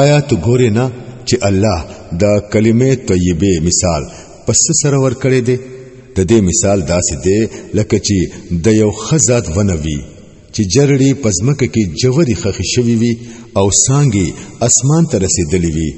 آیا ته ګورې نه چې الله د کلمې طیبه مثال پس سره ورکړې دی د دې مثال داسې دی لکه چې د یو خزات ونوي چې جرړي پزمک کې جوړي خخې شوي وي او سانګي اسمان ته رسیدلې وي